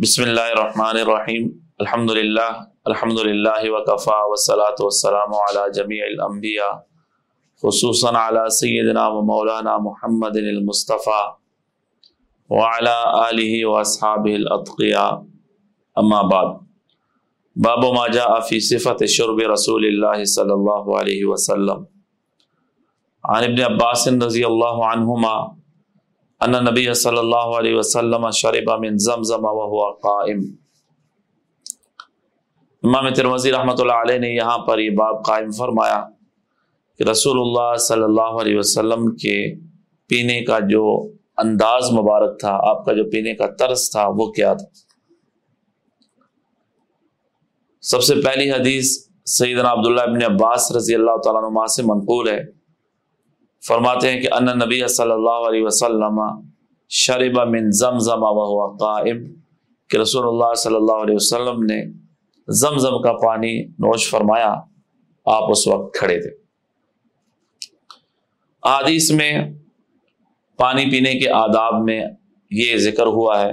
بسم اللہ الرحمن الرحیم۔ الحمد للہ الحمد للہ وقفا وسلاۃ والسلام علی جمیع الانبیاء، خصوصاً علی سیدنا و مولانا محمد المصطفیٰ وعلى آلہ واصحابہ الاتقیاء. اما بعد، باب ما جاء فی صفت شرب رسول اللہ صلی اللہ علیہ وسلم۔ عن ابن عباس رضی اللہ عنہما ان نبی صلی اللہ علیہ وسلم شرب من زمزم وهو قائم۔ امام ترمزی رحمۃ اللہ علیہ نے یہاں پر یہ باب قائم فرمایا کہ رسول اللہ صلی اللہ علیہ وسلم کے پینے کا جو انداز مبارک تھا، آپ کا جو پینے کا طرز تھا، وہ کیا تھا؟ سب سے پہلی حدیث سیدنا عبداللہ ابن عباس رضی اللہ تعالیٰ عنہ سے منقول ہے۔ فرماتے ہیں کہ ان نبی صلی اللہ علیہ وسلم شرب من زمزم وهو قائم، کہ رسول اللہ صلی اللہ علیہ وسلم نے زمزم کا پانی نوش فرمایا، آپ اس وقت کھڑے تھے۔ حدیث میں پانی پینے کے آداب میں یہ ذکر ہوا ہے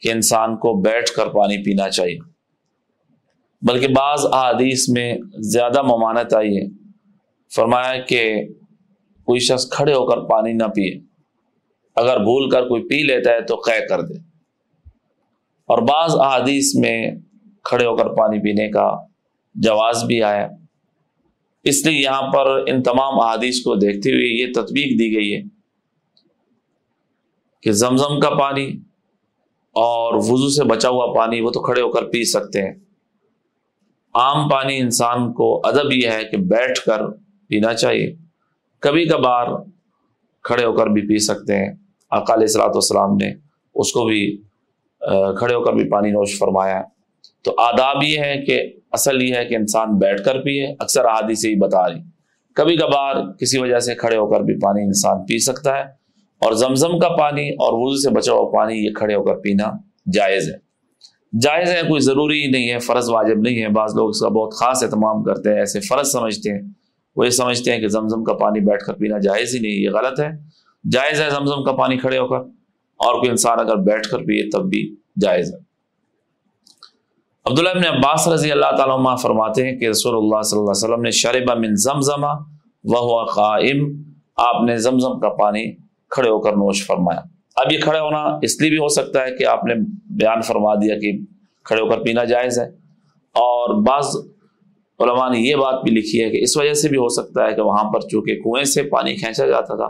کہ انسان کو بیٹھ کر پانی پینا چاہیے۔ بلکہ بعض احادیث میں زیادہ ممانت آئی ہے۔ فرمایا کہ کوئی شخص کھڑے ہو کر پانی نہ پیے۔ اگر بھول کر کوئی پی لیتا ہے تو قے کر دے۔ اور بعض احادیث میں کھڑے ہو کر پانی پینے کا جواز بھی آیا۔ اس لیے یہاں پر ان تمام احادیث کو دیکھتے ہوئے یہ تطبیق دی گئی ہے کہ زمزم کا پانی اور وضو سے بچا ہوا پانی وہ تو کھڑے ہو کر پی سکتے ہیں۔ عام پانی انسان کو ادب یہ ہے کہ بیٹھ کر پینا چاہیے۔ کبھی کبھار کھڑے ہو کر بھی پی سکتے ہیں۔ اقال اصلاۃ والسلام نے اس کو بھی کھڑے ہو کر بھی پانی نوش فرمایا۔ تو آداب یہ ہے کہ، اصل یہ ہے کہ انسان بیٹھ کر پیے، اکثر عادی سے ہی بتا رہی۔ کبھی کبھار کسی وجہ سے کھڑے ہو کر بھی پانی انسان پی سکتا ہے، اور زمزم کا پانی اور وضو سے بچا ہوا پانی یہ کھڑے ہو کر پینا جائز ہے۔ جائز ہے، کوئی ضروری نہیں ہے، فرض واجب نہیں ہے۔ بعض لوگ اس کا بہت خاص اہتمام کرتے ہیں، ایسے فرض سمجھتے ہیں۔ وہ یہ سمجھتے ہیں کہ زمزم کا پانی بیٹھ کر پینا جائز ہی نہیں، یہ غلط ہے۔ جائز ہے زمزم کا پانی کھڑے ہو کر، اور کوئی انسان اگر بیٹھ کر پیے تب بھی جائز ہے۔ عبداللہ ابن عباس رضی اللہ تعالیٰ عنہ فرماتے ہیں کہ رسول اللہ صلی اللہ علیہ وسلم نے شربہ من زمزمہ وہ قائم، آپ نے زمزم کا پانی کھڑے ہو کر نوش فرمایا۔ اب یہ کھڑے ہونا اس لیے بھی ہو سکتا ہے کہ آپ نے بیان فرما دیا کہ کھڑے ہو کر پینا جائز ہے۔ اور بعض علماء نے یہ بات بھی لکھی ہے کہ اس وجہ سے بھی ہو سکتا ہے کہ وہاں پر چونکہ کنویں سے پانی کھینچا جاتا تھا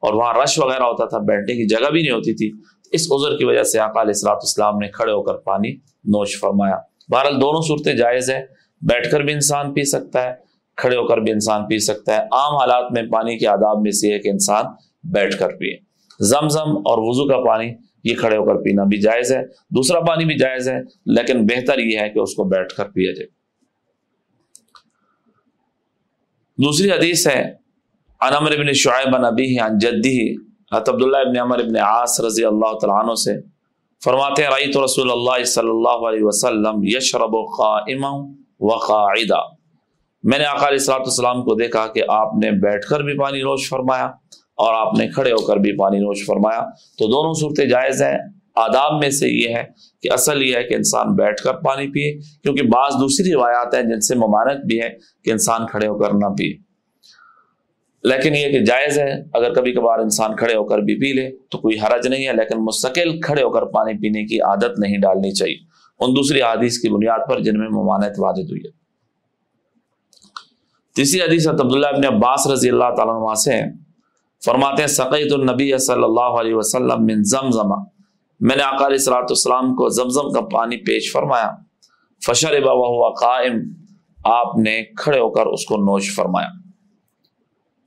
اور وہاں رش وغیرہ ہوتا تھا، بیٹھنے کی جگہ بھی نہیں ہوتی تھی، اس عذر کی وجہ سے اقال اصلاۃ اسلام نے کھڑے ہو کر پانی نوش فرمایا۔ بہرحال دونوں صورتیں جائز ہیں۔ بیٹھ کر بھی انسان پی سکتا ہے، کھڑے ہو کر بھی انسان پی سکتا ہے۔ عام حالات میں پانی کے آداب میں سے ہے کہ انسان بیٹھ کر پیے۔ زم زم اور وضو کا پانی، یہ کھڑے ہو کر پینا بھی جائز ہے۔ دوسرا پانی بھی جائز ہے، لیکن بہتر یہ ہے کہ اس کو بیٹھ کر پیا جائے۔ دوسری حدیث ہے، عن عمر ابن شعیب عن ابی عن جدی حضرت عبداللہ ابن عمر ابن عاص رضی اللہ تعالیٰ عنہ سے فرماتے ہیں، رأیت رسول اللہ صلی اللہ علیہ وسلم یشرب قائما وقاعدا میں نے آقا علیہ السلام السلام کو دیکھا کہ آپ نے بیٹھ کر بھی پانی نوش فرمایا اور آپ نے کھڑے ہو کر بھی پانی نوش فرمایا۔ تو دونوں صورتیں جائز ہیں۔ آداب میں سے یہ ہے کہ اصل یہ ہے کہ انسان بیٹھ کر پانی پیے، کیونکہ بعض دوسری روایات ہیں جن سے ممانت بھی ہے کہ انسان کھڑے ہو کر نہ پیے۔ لیکن یہ کہ جائز ہے، اگر کبھی کبھار انسان کھڑے ہو کر بھی پی لے تو کوئی حرج نہیں ہے، لیکن مستقل کھڑے ہو کر پانی پینے کی عادت نہیں ڈالنی چاہیے۔ ان دوسری حدیث کی بنیاد پر جن میں ممانت واجد ہوئی ہے۔ تیسری حدیث عبداللہ ابن عباس رضی اللہ تعالیٰ عنہ سے فرماتے ہیں سقیت النبی صلی اللہ علیہ وسلم من زمزم میں نے آقا علیہ صلاۃ السلام کو زمزم کا پانی پیش فرمایا۔ فشر بابا قائم۔ آپ نے کھڑے ہو کر اس کو نوش فرمایا۔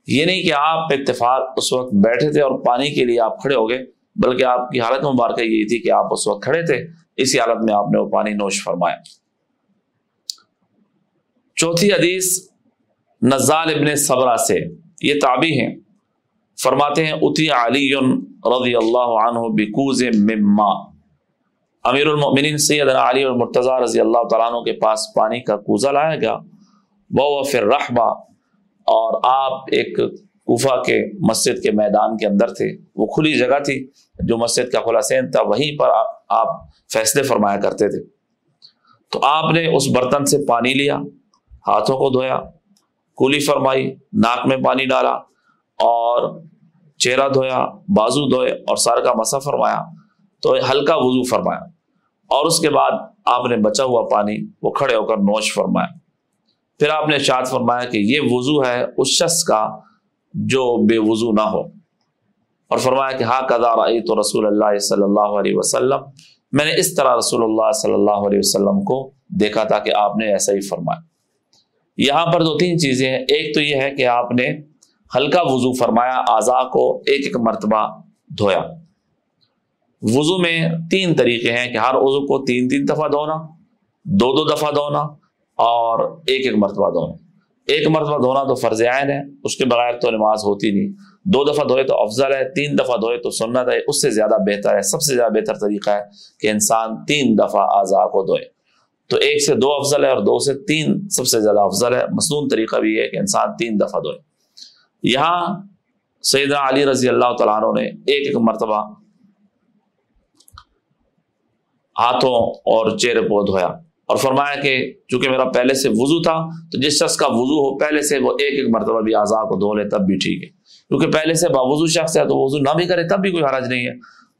یہ نہیں کہ آپ اتفاق اس وقت بیٹھے تھے اور پانی کے لیے آپ کھڑے ہو گئے، بلکہ آپ کی حالت مبارکہ یہی تھی کہ آپ اس وقت کھڑے تھے۔ اسی حالت میں آپ نے وہ پانی نوش فرمایا۔ چوتھی حدیث نزال ابن صبرہ سے۔ یہ تابی ہیں۔ فرماتے ہیں، اتی علی رضی اللہ عنہ بکوز مما. امیر المؤمنین سیدنا علی اور مرتضی رضی اللہ تعالیٰ عنہ کے پاس پانی کا کوزہ لایا گیا۔ وہ پھر رحبہ اور آپ ایک کوفہ کے مسجد کے میدان کے اندر تھے۔ وہ کھلی جگہ تھی، جو مسجد کا خلاصین تھا، وہیں پر آپ فیصلے فرمایا کرتے تھے۔ تو آپ نے اس برتن سے پانی لیا، ہاتھوں کو دھویا، کولی فرمائی، ناک میں پانی ڈالا، اور چہرہ دھویا، بازو دھوئے اور سر کا مسا فرمایا، تو ہلکا وضو فرمایا۔ اور اس کے بعد آپ نے بچا ہوا پانی، وہ کھڑے ہو کر نوش فرمایا۔ پھر آپ نے اشاد فرمایا کہ یہ وضو ہے اس شخص کا جو بے وضو نہ ہو۔ اور فرمایا کہ ہاں کدار آئی تو رسول اللہ صلی اللہ علیہ وسلم۔ میں نے اس طرح رسول اللہ صلی اللہ علیہ وسلم کو دیکھا تھا کہ آپ نے ایسا ہی فرمایا۔ یہاں پر دو تین چیزیں ہیں۔ ایک تو یہ ہے کہ آپ نے ہلکا وضو فرمایا، اعضاء کو ایک ایک مرتبہ دھویا۔ وضو میں تین طریقے ہیں کہ ہر وضو کو تین تین دفعہ دھونا، دو دو دفعہ دھونا اور ایک ایک مرتبہ دھونا۔ ایک مرتبہ دھونا تو فرض عین ہے، اس کے بغیر تو نماز ہوتی نہیں۔ دو دفعہ دھوئے تو افضل ہے، تین دفعہ دھوئے تو سنت ہے۔ اس سے زیادہ بہتر ہے، سب سے زیادہ بہتر طریقہ ہے کہ انسان تین دفعہ اعضاء کو دھوئے۔ تو ایک سے دو افضل ہے اور دو سے تین سب سے زیادہ افضل ہے۔ مصنون طریقہ بھی ہے کہ انسان تین دفعہ دھوئے۔ یہاں سیدنا علی رضی اللہ تعالیٰ عنہ نے ایک ایک مرتبہ ہاتھوں اور چہرے کو دھویا اور فرمایا کہ چونکہ میرا پہلے سے وضو تھا، تو جس شخص کا وضو ہو، پہلے سے وہ ایک ایک مرتبہ بھی اعضاء کو دھو لے، تب بھی ٹھیک ہے۔ کیونکہ پہلے سے باوضو شخص ہے، تو وضو نہ بھی کرے، تب بھی کوئی حرج نہیں ہے۔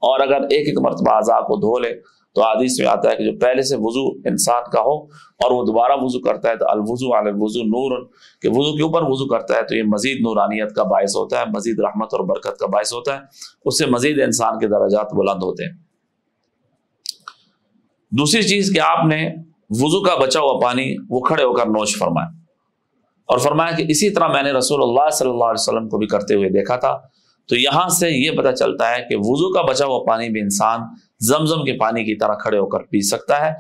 اور اگر ایک ایک مرتبہ اعضاء کو دھو لے تو حدیث میں آتا ہے کہ جو پہلے سے وضو انسان کا ہو اور وہ دوبارہ وضو کرتا ہے تو الوضو علی الوضو نور، کہ وضو کے اوپر وضو کرتا ہے تو یہ مزید نورانیت کا باعث ہوتا ہے، مزید رحمت اور برکت کا باعث ہوتا ہے، اس سے مزید انسان کے درجات بلند ہوتے ہیں۔ دوسری چیز کہ آپ نے وضو کا بچا ہوا پانی وہ کھڑے ہو کر نوش فرمایا اور فرمایا کہ اسی طرح میں نے رسول اللہ صلی اللہ علیہ وسلم کو بھی کرتے ہوئے دیکھا تھا۔ تو یہاں سے یہ پتہ چلتا ہے کہ وضو کا بچا ہوا پانی بھی انسان زمزم کے پانی کی طرح کھڑے ہو کر پی سکتا ہے۔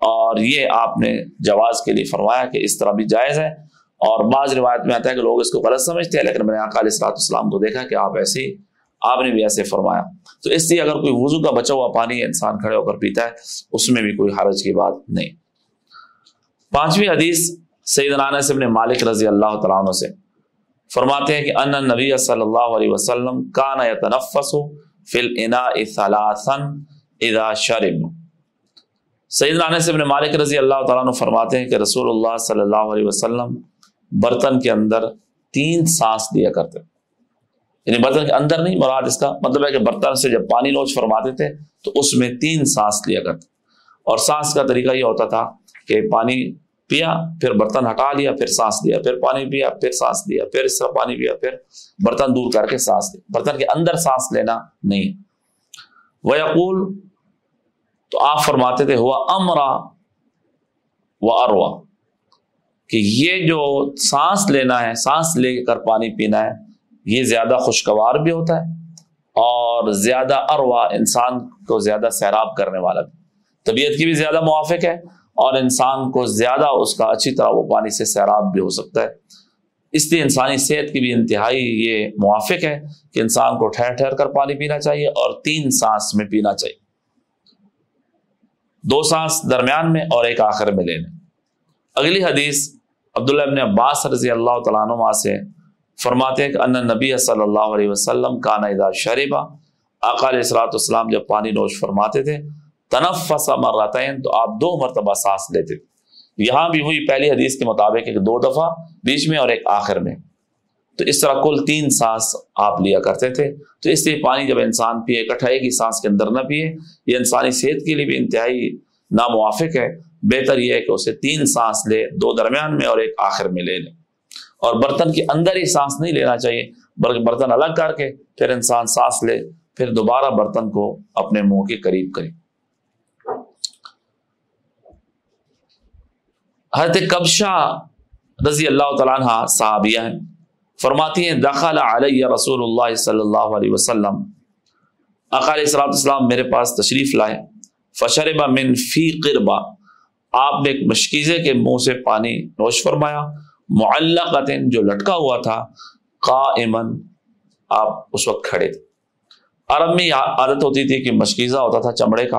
اور یہ آپ نے جواز کے لیے فرمایا کہ اس طرح بھی جائز ہے۔ اور بعض روایت میں آتا ہے کہ لوگ اس کو غلط سمجھتے ہیں، لیکن میں نے علیہ السلاط اسلام کو دیکھا کہ آپ ایسے آپ نے بھی ایسے فرمایا۔ تو اس لیے اگر کوئی وضو کا بچا ہوا پانی انسان کھڑے ہو کر پیتا ہے، اس میں بھی کوئی حرج کی بات نہیں۔ پانچویں حدیث سعید انس ابن مالک رضی اللہ تعالیٰ عنہ سے فرماتے ہیں کہ ان نبی صلی اللہ علیہ وسلم کان یتنفس فی الاناء ثلاثا اذا شرب. سعید انس ابن مالک رضی اللہ تعالیٰ عنہ فرماتے ہیں کہ رسول اللہ صلی اللہ علیہ وسلم برتن کے اندر تین سانس دیا کرتے یعنی برتن کے اندر نہیں، مراد اس کا مطلب ہے کہ برتن سے جب پانی نوچ فرماتے تھے تو اس میں تین سانس لیا کرتے اور سانس کا طریقہ یہ ہوتا تھا کہ پانی پیا، پھر برتن ہٹا لیا، پھر سانس دیا، پھر پانی پیا، پھر سانس دیا، پھر اس طرح پانی پیا، پھر برتن دور کر کے سانس دیا. برتن کے اندر سانس لینا نہیں. وہ یقول تو آپ فرماتے تھے، ہوا امرا و اروا کہ یہ جو سانس لینا ہے، سانس لے کر پانی پینا ہے، یہ زیادہ خوشگوار بھی ہوتا ہے اور زیادہ اروا انسان کو زیادہ سیراب کرنے والا بھی۔ طبیعت کی بھی زیادہ موافق ہے اور انسان کو زیادہ اس کا اچھی طرح وہ پانی سے سیراب بھی ہو سکتا ہے۔ اس لیے انسانی صحت کی بھی انتہائی یہ موافق ہے کہ انسان کو ٹھہر ٹھہر کر پانی پینا چاہیے اور تین سانس میں پینا چاہیے۔ دو سانس درمیان میں اور ایک آخر میں لینے۔ اگلی حدیث عبداللہ ابن عباس رضی اللہ تعالیٰ عنہ سے فرماتے ہیں کہ ان نبی صلی اللہ علیہ وسلم کا ندا شریبہ اقال اصلاۃ السلام جب پانی نوش فرماتے تھے، تنفس مرتين تو آپ دو مرتبہ سانس لیتے۔ یہاں بھی ہوئی پہلی حدیث کے مطابق ایک دو دفعہ، بیچ میں اور ایک آخر میں۔ تو اس طرح کل تین سانس آپ لیا کرتے تھے۔ تو اس لیے پانی جب انسان پیے، اکٹھا ایک ہی سانس کے اندر نہ پیے، یہ انسانی صحت کے لیے بھی انتہائی ناموافق ہے۔ بہتر یہ ہے کہ اسے تین سانس لے، دو درمیان میں اور ایک آخر میں لے لے۔ اور برتن کے اندر ہی سانس نہیں لینا چاہیے، بلکہ برتن الگ کر کے پھر انسان سانس لے، پھر دوبارہ برتن کو اپنے منہ کے قریب کرے۔ حضرت کبشا رضی اللہ تعالیٰ صحابیہ ہیں۔ فرماتی ہیں، دخل علیہ رسول اللہ صلی اللہ علیہ وسلم. اقال صلاح السلام میرے پاس تشریف لائے۔ فشربا من فی قربا آپ نے ایک مشکیزے کے منہ سے پانی نوش فرمایا۔ معلقت جو لٹکا ہوا تھا قائمن آپ اس وقت کھڑے تھے۔ عرب میں عادت ہوتی تھی کہ مشکیزہ ہوتا تھا چمڑے کا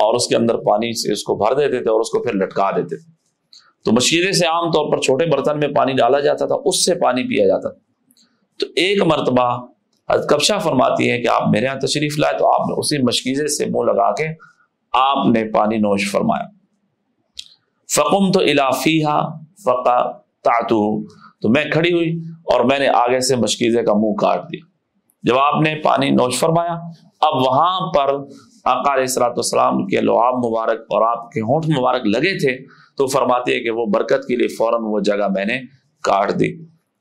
اور اس کے اندر پانی سے اس کو بھر دیتے تھے اور اس کو پھر لٹکا دیتے تھے۔ تو مشیرے سے عام طور پر چھوٹے برتن میں پانی ڈالا جاتا تھا، اس سے پانی پیا جاتا تھا۔ تو ایک مرتبہ کبشا فرماتی ہے کہ آپ میرے یہاں تشریف لائے تو آپ نے اسی مشکیزے سے منہ لگا کے آپ نے پانی نوش فرمایا۔ فقم تو الافیہ فقا تاتو تو میں کھڑی ہوئی اور میں نے آگے سے مشکیزے کا منہ کاٹ دیا۔ جب آپ نے پانی نوش فرمایا، اب وہاں پر علیہ اصلاۃ والسلام کے لعاب مبارک اور آپ کے ہونٹ مبارک لگے تھے۔ تو فرماتے ہیں کہ وہ برکت کے لیے فوراً وہ جگہ میں نے کاٹ دی۔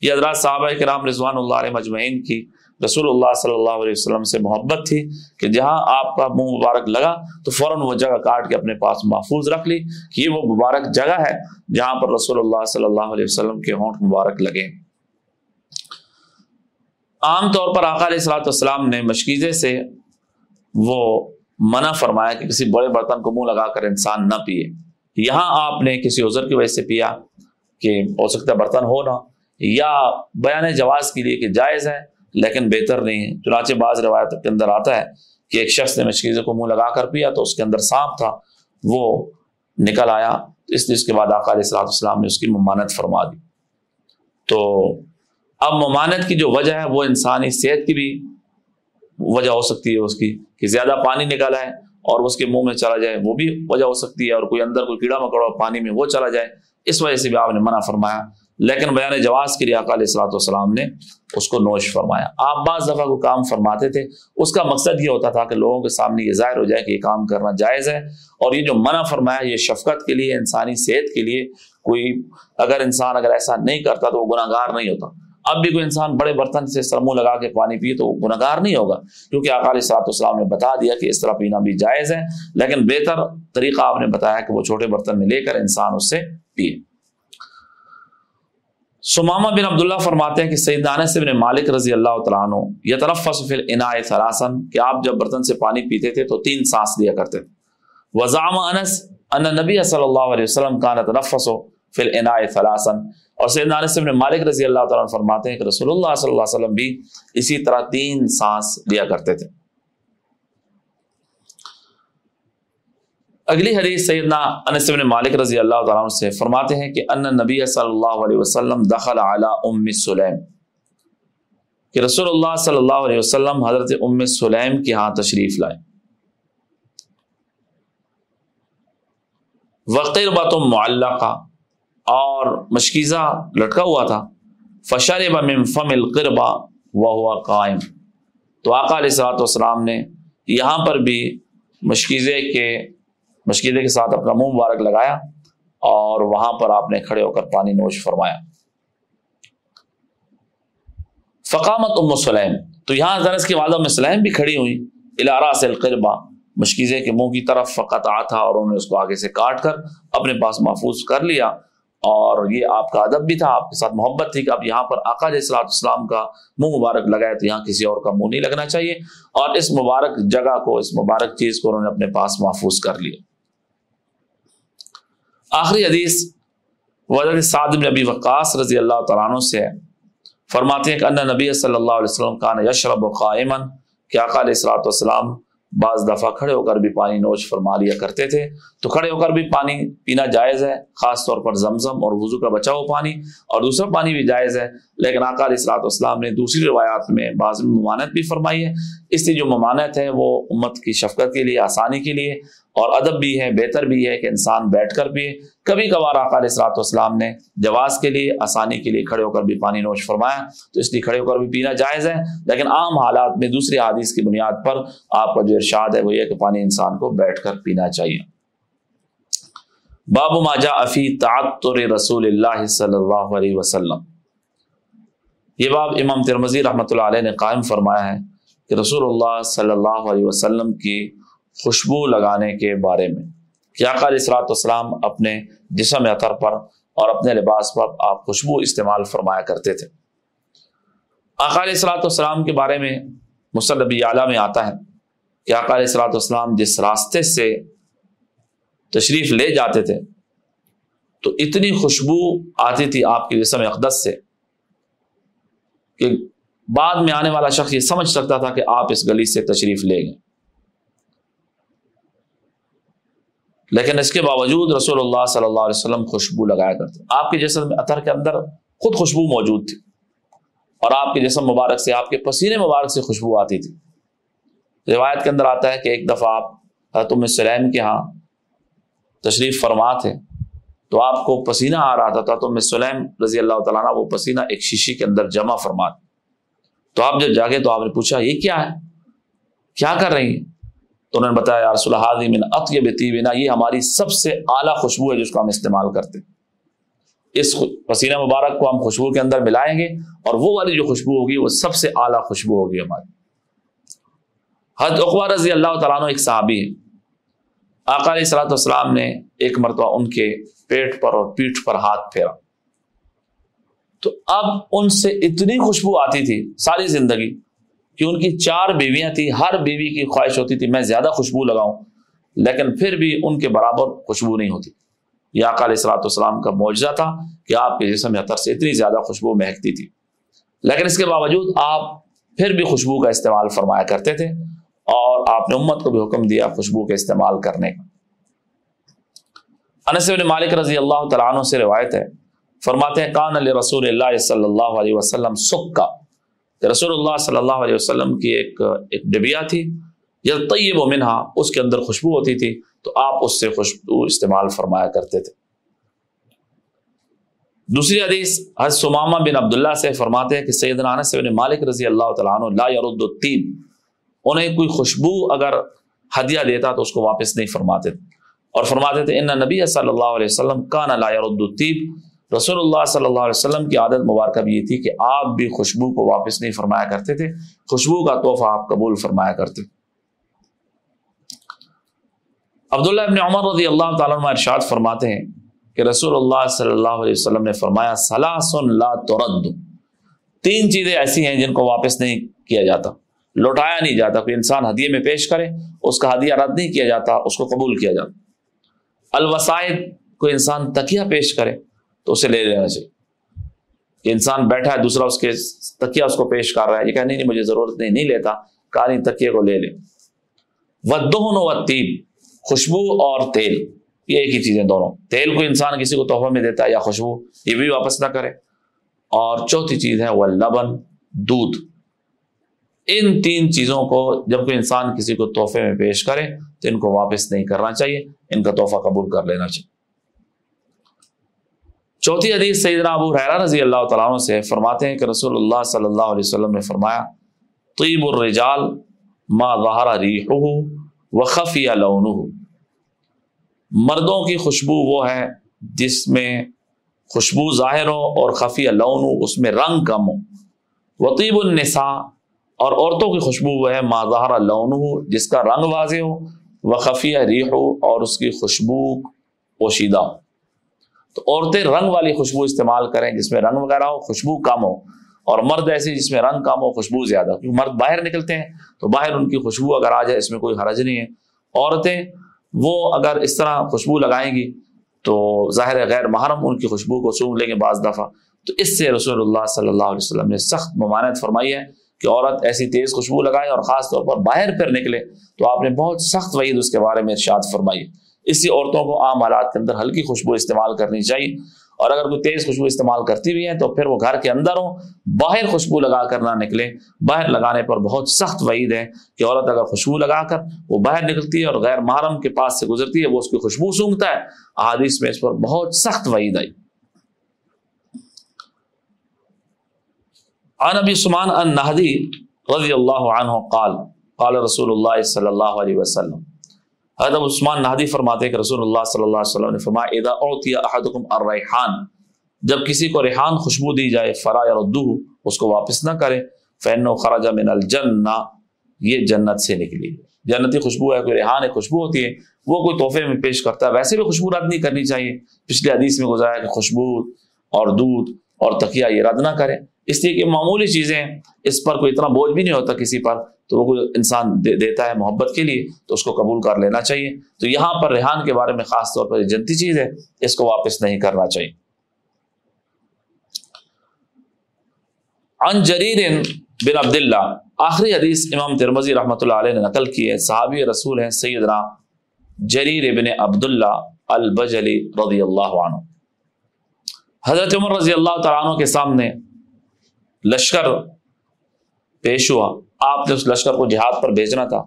یہ حضرات صحابہ کرام رضوان اللہ علیہ مجمعین کی رسول اللہ صلی اللہ علیہ وسلم سے محبت تھی کہ جہاں آپ کا منہ مبارک لگا تو فوراً وہ جگہ کاٹ کے اپنے پاس محفوظ رکھ لی کہ یہ وہ مبارک جگہ ہے جہاں پر رسول اللہ صلی اللہ علیہ وسلم کے ہونٹ مبارک لگے۔ عام طور پر آقا علیہ السلاۃ والسلام نے مشکیزے سے وہ منع فرمایا کہ کسی بڑے برتن کو منہ لگا کر انسان نہ پیے۔ یہاں آپ نے کسی عذر کی وجہ سے پیا کہ ہو سکتا ہے برتن ہو نہ یا بیان جواز کے لیے کہ جائز ہے لیکن بہتر نہیں ہے۔ چنانچہ بعض روایت کے اندر آتا ہے کہ ایک شخص نے مشکیزے کو منہ لگا کر پیا تو اس کے اندر سانپ تھا، وہ نکل آیا۔ اس لیے اس کے بعد آقا علیہ السلام نے اس کی ممانت فرما دی۔ تو اب ممانت کی جو وجہ ہے، وہ انسانی صحت کی بھی وجہ ہو سکتی ہے اس کی کہ زیادہ پانی نکالا ہے اور اس کے منہ میں چلا جائے وہ بھی وجہ ہو سکتی ہے اور کوئی اندر کوئی کیڑا مکڑا پانی میں وہ چلا جائے، اس وجہ سے بھی آپ نے منع فرمایا۔ لیکن بیان جواز کے لیے اقال السلاۃ والسلام نے اس کو نوش فرمایا۔ آپ بعض دفعہ کو کام فرماتے تھے، اس کا مقصد یہ ہوتا تھا کہ لوگوں کے سامنے یہ ظاہر ہو جائے کہ یہ کام کرنا جائز ہے۔ اور یہ جو منع فرمایا، یہ شفقت کے لیے، انسانی صحت کے لیے کوئی، اگر انسان اگر ایسا نہیں کرتا تو وہ گناہ گار نہیں ہوتا۔ اب بھی کوئی انسان بڑے برتن سے سرمو لگا کے پانی پیے تو وہ گناہ گار نہیں ہوگا، کیونکہ اقال صلاحت السلام نے بتا دیا کہ اس طرح پینا بھی جائز ہے، لیکن بہتر طریقہ آپ نے بتایا کہ وہ چھوٹے برتن میں لے کر انسان اس سے پیے۔ سمامہ بن عبداللہ فرماتے ہیں کہ سید دانس بن مالک رضی اللہ تعالیٰ عنہ یہ طرف فصفل عنایت ثلاثن کہ آپ جب برتن سے پانی پیتے تھے تو تین سانس لیا کرتے تھے۔ وزام انس ان نبی صلی اللہ علیہ وسلم کا نتنفس و فل ثلاثن اور سید دانس بن مالک رضی اللہ تعالیٰ فرماتے ہیں کہ رسول اللہ صلی اللہ علیہ وسلم بھی اسی طرح تین سانس لیا کرتے تھے۔ اگلی حدیث سیدنا انس بن مالک رضی اللہ تعالیٰ عنہ سے فرماتے ہیں کہ ان نبی صلی اللہ علیہ وسلم دخل علی ام سلیم۔ کہ رسول اللہ صلی اللہ علیہ وسلم حضرت ام سلیم کے ہاں تشریف لائے۔ وقیر بات معلقہ۔ اور مشکیزہ لٹکا ہوا تھا۔ فشرب من فم القربہ وہ ہوا قائم۔ تو آقا علیہ السلاۃ والسلام نے یہاں پر بھی مشکیزے کے مشکیدے کے ساتھ اپنا منہ مبارک لگایا اور وہاں پر آپ نے کھڑے ہو کر پانی نوش فرمایا۔ فقامت ام سلیم تو یہاں ذرا اس کی والدہ میں سلیم بھی کھڑی ہوئی۔ الارا سے القربہ مشکیزے کے منہ کی طرف فقط آ تھا اور انہوں نے اس کو آگے سے کاٹ کر اپنے پاس محفوظ کر لیا۔ اور یہ آپ کا ادب بھی تھا، آپ کے ساتھ محبت تھی کہ آپ یہاں پر آقا علیہ اسلام کا منہ مبارک لگائے تو یہاں کسی اور کا منہ نہیں لگنا چاہیے۔ اور اس مبارک جگہ کو، اس مبارک چیز کو انہوں نے اپنے پاس محفوظ کر لیا۔ آخری حدیث وزرت سعد بن نبی وقاص رضی اللہ تعالیٰ عنہ سے ہے۔ فرماتے ہیں کہ ان نبی صلی اللہ علیہ وسلم کان یشرب و قائمن کہ آقا علیہ السلاۃ والسلام بعض دفعہ کھڑے ہو کر بھی پانی نوش فرما لیا کرتے تھے۔ تو کھڑے ہو کر بھی پانی پینا جائز ہے، خاص طور پر زمزم اور وضو کا بچا ہوا پانی، اور دوسرا پانی بھی جائز ہے۔ لیکن آقا علیہ السلاۃ والسلام نے دوسری روایات میں بعض ممانعت بھی فرمائی ہے۔ اس لیے جو ممانعت ہے وہ امت کی شفقت کے لیے، آسانی کے لیے اور ادب بھی ہے، بہتر بھی ہے کہ انسان بیٹھ کر بھی کبھی کبھار آقا علیہ السلاۃ والسلام نے جواز کے لیے، آسانی کے لیے کھڑے ہو کر بھی پانی نوش فرمایا، تو اس لیے کھڑے ہو کر بھی پینا جائز ہے۔ لیکن عام حالات میں دوسری حادث کی بنیاد پر آپ کا جو ارشاد ہے وہ یہ کہ پانی انسان کو بیٹھ کر پینا چاہیے۔ باب ماجا افی تعطر رسول اللہ صلی اللہ علیہ وسلم۔ یہ باب امام ترمزی رحمۃ اللہ علیہ نے قائم فرمایا ہے کہ رسول اللہ صلی اللہ علیہ وسلم کی خوشبو لگانے کے بارے میں۔ کیا قال اصلاۃ والسلام اپنے جسم اطر پر اور اپنے لباس پر آپ خوشبو استعمال فرمایا کرتے تھے۔ اقال اصلاۃ والسلام کے بارے میں مصنبی اعلیٰ میں آتا ہے کہ اقال اصلاۃ والسلام جس راستے سے تشریف لے جاتے تھے، تو اتنی خوشبو آتی تھی آپ کے جسم اقدس سے کہ بعد میں آنے والا شخص یہ سمجھ سکتا تھا کہ آپ اس گلی سے تشریف لے گئے۔ لیکن اس کے باوجود رسول اللہ صلی اللہ علیہ وسلم خوشبو لگایا کرتے آپ کے جسم میں اطر کے اندر خود خوشبو موجود تھی۔ اور آپ کے جسم مبارک سے، آپ کے پسینے مبارک سے خوشبو آتی تھی۔ روایت کے اندر آتا ہے کہ ایک دفعہ آپ تم سلیم کے ہاں تشریف فرما تھے، تو آپ کو پسینہ آ رہا تھا۔ تو میں سلیم رضی اللہ تعالیٰ وہ پسینہ ایک شیشی کے اندر جمع فرما۔ تو آپ جب جاگے تو آپ نے پوچھا، یہ کیا ہے؟ کیا کر رہی ہیں؟ تو انہوں نے بتایا رسول من اطیب طیبنا. یہ ہماری سب سے اعلیٰ خوشبو ہے جس کو ہم استعمال کرتے اس پسینہ مبارک کو ہم خوشبو کے اندر ملائیں گے اور وہ والی جو خوشبو ہوگی وہ سب سے اعلیٰ خوشبو ہوگی ہماری۔ حد اقوا رضی اللہ تعالیٰ عنہ ایک صحابی ہے آقا علیہ صلاحت والسلام نے ایک مرتبہ ان کے پیٹ پر اور پیٹھ پر ہاتھ پھیرا۔ تو اب ان سے اتنی خوشبو آتی تھی ساری زندگی کہ ان کی چار بیویاں تھیں، ہر بیوی کی خواہش ہوتی تھی، میں زیادہ خوشبو لگاؤں، لیکن پھر بھی ان کے برابر خوشبو نہیں ہوتی۔ یہ آقا علیہ السلاۃ والسلام کا معجزہ تھا کہ آپ کے جسم عطر سے اتنی زیادہ خوشبو مہکتی تھی۔ لیکن اس کے باوجود آپ پھر بھی خوشبو کا استعمال فرمایا کرتے تھے اور آپ نے امت کو بھی حکم دیا خوشبو کے استعمال کرنے کا۔ انس بن مالک رضی اللہ تعالیٰ عنہ سے روایت ہے، فرماتے ہیں، کان علیہ رسول اللہ صلی اللہ علیہ وسلم سکا رسول اللہ صلی اللہ علیہ وسلم کی ایک ایک ڈبیا تھی یا طیب و منہا، اس کے اندر خوشبو ہوتی تھی، تو آپ اس سے خوشبو استعمال فرمایا کرتے تھے۔ دوسری حدیث، حضرت سمامہ بن عبداللہ سے فرماتے ہیں کہ سیدنا انس بن مالک رضی اللہ تعالیٰ عنہ لا يرد الطیب، انہیں کوئی خوشبو اگر ہدیہ دیتا تو اس کو واپس نہیں فرماتے۔ تھے اور فرماتے تھے، ان نبی صلی اللہ علیہ وسلم کان لا يرد الطیب رسول اللہ صلی اللہ علیہ وسلم کی عادت مبارکہ بھی یہ تھی کہ آپ بھی خوشبو کو واپس نہیں فرمایا کرتے تھے، خوشبو کا تحفہ آپ قبول فرمایا کرتے۔ عبداللہ ابن عمر رضی اللہ تعالیٰ عنہ ارشاد فرماتے ہیں کہ رسول اللہ صلی اللہ علیہ وسلم نے فرمایا سلاسن لا ترد۔ تین چیزیں ایسی ہیں جن کو واپس نہیں کیا جاتا۔ لوٹایا نہیں جاتا، کوئی انسان ہدیے میں پیش کرے، اس کا ہدیہ رد نہیں کیا جاتا، اس کو قبول کیا جاتا۔ الوسائد کوئی انسان تکیہ پیش کرے۔ تو اسے لے لینا چاہیے۔ کہ انسان بیٹھا ہے، دوسرا اس کے تکیہ اس کو پیش کر رہا ہے۔ یہ کہ نہیں نہیں مجھے ضرورت نہیں نہیں لیتا۔ کہانی تکیے کو لے لے۔ ودہن و تیل خوشبو اور تیل۔ یہ ایک ہی چیزیں دونوں۔ تیل کو انسان کسی کو تحفہ میں دیتا ہے یا خوشبو، یہ بھی واپس نہ کرے۔ اور چوتھی چیز ہے وہ لبن دودھ۔ ان تین چیزوں کو جب کوئی انسان کسی کو تحفے میں پیش کرے، تو ان کو واپس نہیں کرنا چاہیے۔ ان کا تحفہ قبول کر لینا چاہیے۔ چوتھی حدیث سیدنا ابو حیرا رضی اللہ تعالیٰ سے فرماتے ہیں کہ رسول اللہ صلی اللہ علیہ وسلم نے فرمایا، طیب الرجال ما ظہر ریحہ و خفیہ لونہ. مردوں کی خوشبو وہ ہے جس میں خوشبو ظاہر ہو اور خفیہ لون اس میں رنگ کم ہو۔ وطیب النساء، اور عورتوں کی خوشبو وہ ہے ما ظہر لون جس کا رنگ واضح ہو وہ خفیہ ریح ہو اور اس کی خوشبو پوشیدہ ہو۔ تو عورتیں رنگ والی خوشبو استعمال کریں جس میں رنگ وغیرہ ہو، خوشبو کم ہو، اور مرد ایسے جس میں رنگ کم ہو، خوشبو زیادہ کیونکہ مرد باہر نکلتے ہیں، تو باہر ان کی خوشبو اگر آ جائے اس میں کوئی حرج نہیں ہے۔ عورتیں وہ اگر اس طرح خوشبو لگائیں گی تو ظاہر غیر محرم ان کی خوشبو کو سونگ لیں گے بعض دفعہ۔ تو اس سے رسول اللہ صلی اللہ علیہ وسلم نے سخت ممانعت فرمائی ہے کہ عورت ایسی تیز خوشبو لگائے اور خاص طور پر باہر پھر نکلے۔ تو آپ نے بہت سخت وعید اس کے بارے میں ارشاد فرمائی اسی عورتوں کو عام حالات کے اندر ہلکی خوشبو استعمال کرنی چاہیے۔ اور اگر کوئی تیز خوشبو استعمال کرتی بھی ہیں تو پھر وہ گھر کے اندر ہوں، باہر خوشبو لگا کر نہ نکلے باہر لگانے پر بہت سخت وعید ہے کہ عورت اگر خوشبو لگا کر وہ باہر نکلتی ہے اور غیر محرم کے پاس سے گزرتی ہے، وہ اس کی خوشبو سونگتا ہے۔ احادیث میں اس پر بہت سخت وعید آئی۔ عن ابی سمان ان نہدی رضی اللہ عنہ قال قال رسول اللہ صلی اللہ علیہ وسلم حضرت عثمان نہدی فرماتے ہیں کہ رسول اللہ صلی اللہ علیہ وسلم نے فرمایا، اذا اعطی احدکم الریحان جب کسی کو ریحان خوشبو دی جائے فرا یردو اس کو واپس نہ کرے فینو خرج من الجنہ یہ جنت سے نکلی۔ جنتی خوشبو ہے، کوئی ریحان ایک خوشبو ہوتی ہے، وہ کوئی تحفے میں پیش کرتا ہے، ویسے بھی خوشبو رد نہیں کرنی چاہیے۔ پچھلے حدیث میں گزارا کہ خوشبو اور دودھ اور تقیہ یہ رد نہ کرے اس لیے کہ معمولی چیزیں اس پر کوئی اتنا بوجھ بھی نہیں ہوتا کسی پر، تو وہ کوئی انسان دے دیتا ہے محبت کے لیے، تو اس کو قبول کر لینا چاہیے۔ تو یہاں پر ریحان کے بارے میں خاص طور پر جنتی چیز ہے، اس کو واپس نہیں کرنا چاہیے۔ ان جریر بن عبداللہ، آخری حدیث امام ترمزی رحمۃ اللہ علیہ نے نقل کی ہے۔ صحابی رسول ہیں سیدنا جریر بن عبداللہ البجلی رضی اللہ عنہ۔ حضرت عمر رضی اللہ تعالیٰ عنہ کے سامنے لشکر پیش ہوا۔ آپ نے اس لشکر کو جہاد پر بھیجنا تھا۔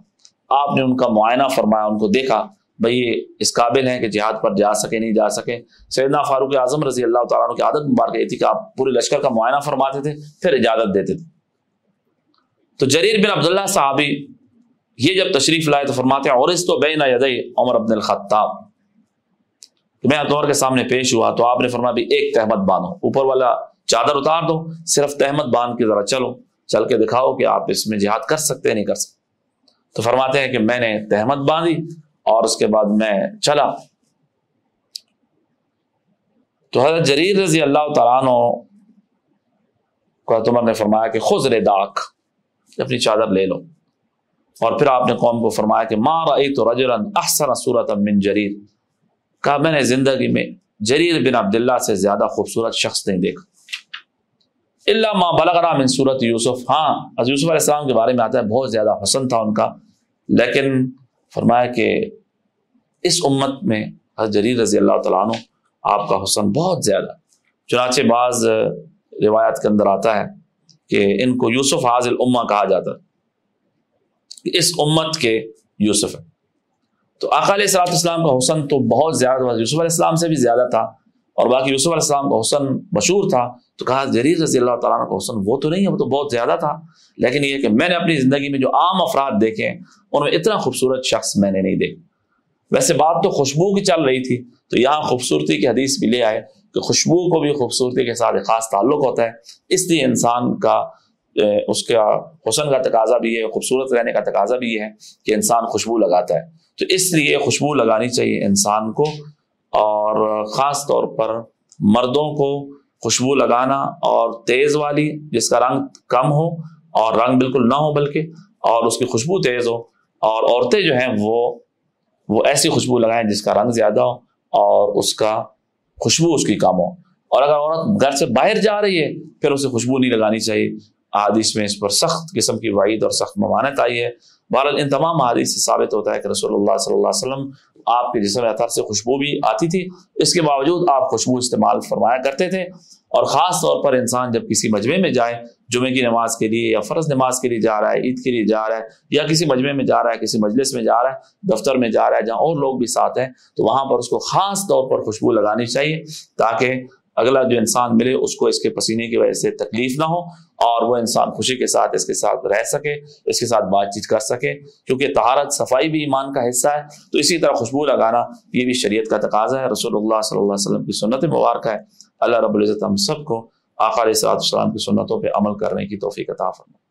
آپ نے ان کا معائنہ فرمایا، ان کو دیکھا بھائی یہ اس قابل ہیں کہ جہاد پر جا سکے، نہیں جا سکے۔ سیدنا فاروق اعظم رضی اللہ تعالیٰ عنہ کی عادت مبارک یہ تھی کہ آپ پورے لشکر کا معائنہ فرماتے تھے، پھر اجازت دیتے تھے۔ تو جریر بن عبداللہ صحابی یہ جب تشریف لائے تو فرماتے ہیں اور اس تو بین یدئی عمر عبد الخطاب میں دور کے سامنے پیش ہوا تو آپ نے فرمایا بھی ایک تحمد باندھو، اوپر والا چادر اتار دو، صرف تحمد باندھ کے ذرا چلو، چل کے دکھاؤ کہ آپ اس میں جہاد کر سکتے نہیں کر سکتے۔ تو فرماتے ہیں کہ میں نے تحمد باندھی اور اس کے بعد میں چلا۔ تو حضرت جریر رضی اللہ تعالیٰ عنہ کو تمر نے فرمایا کہ خز رے داخ اپنی چادر لے لو۔ اور پھر آپ نے قوم کو فرمایا کہ مارا تو رجرن احسن صورت من جریر۔ کہا میں نے زندگی میں جریر بن عبداللہ سے زیادہ خوبصورت شخص نہیں دیکھا۔ اللہ ماں بلغرا من صورت یوسف۔ ہاں حضرت یوسف علیہ السلام کے بارے میں آتا ہے، بہت زیادہ حسن تھا ان کا۔ لیکن فرمایا کہ اس امت میں حضرت جریر رضی اللہ تعالیٰ عنہ آپ کا حسن بہت زیادہ۔ چنانچہ بعض روایت کے اندر آتا ہے کہ ان کو یوسف حاضل اما کہا جاتا ہے۔ اس امت کے یوسف ہے تو علیہ صلاحت السلام کا حسن تو بہت زیادہ یوسف علیہ السلام سے بھی زیادہ تھا، اور باقی یوسف علیہ السلام کا حسن مشہور تھا۔ تو کہا، جریر رضی اللہ تعالیٰ کا حسن وہ تو نہیں ہے، وہ تو بہت زیادہ تھا۔ لیکن یہ کہ میں نے اپنی زندگی میں جو عام افراد دیکھے، ان میں اتنا خوبصورت شخص میں نے نہیں دیکھا۔ ویسے بات تو خوشبو کی چل رہی تھی، تو یہاں خوبصورتی کی حدیث بھی لے آئے کہ خوشبو کو بھی خوبصورتی کے ساتھ ایک خاص تعلق ہوتا ہے۔ اس لیے انسان کا اس کا حسن کا تقاضا بھی ہے، خوبصورت رہنے کا تقاضا بھی یہ ہے کہ انسان خوشبو لگاتا ہے۔ تو اس لیے خوشبو لگانی چاہیے انسان کو اور خاص طور پر مردوں کو خوشبو لگانا اور تیز والی جس کا رنگ کم ہو اور رنگ بالکل نہ ہو بلکہ اور اس کی خوشبو تیز ہو اور عورتیں جو ہیں وہ وہ ایسی خوشبو لگائیں جس کا رنگ زیادہ ہو اور اس کا خوشبو اس کی کم ہو اور اگر عورت گھر سے باہر جا رہی ہے پھر اسے خوشبو نہیں لگانی چاہیے حادث میں اس پر سخت قسم کی وعید اور سخت ممانت آئی ہے۔ بہرحال ان تمام حادث سے ثابت ہوتا ہے کہ رسول اللہ صلی اللہ علیہ وسلم آپ کے جسم اثر سے خوشبو بھی آتی تھی۔ اس کے باوجود آپ خوشبو استعمال فرمایا کرتے تھے۔ اور خاص طور پر انسان جب کسی مجمع میں جائے جمعے کی نماز کے لیے یا فرض نماز کے لیے جا رہا ہے، عید کے لیے جا رہا ہے یا کسی مجمع میں جا رہا ہے، کسی مجلس میں جا رہا ہے، دفتر میں جا رہا ہے، جہاں اور لوگ بھی ساتھ ہیں، تو وہاں پر اس کو خاص طور پر خوشبو لگانی چاہیے تاکہ اگلا جو انسان ملے، اس کو اس کے پسینے کی وجہ سے تکلیف نہ ہو۔ اور وہ انسان خوشی کے ساتھ اس کے ساتھ رہ سکے، اس کے ساتھ بات چیت کر سکے، کیونکہ تہارت صفائی بھی ایمان کا حصہ ہے۔ تو اسی طرح خوشبو لگانا، یہ بھی شریعت کا تقاضا ہے۔ رسول اللہ صلی اللہ علیہ وسلم کی سنت مبارکہ ہے۔ اللہ رب العزت ہم سب کو آخر صلاحت السلام کی سنتوں پہ عمل کرنے کی توفیق عطا فرمائے۔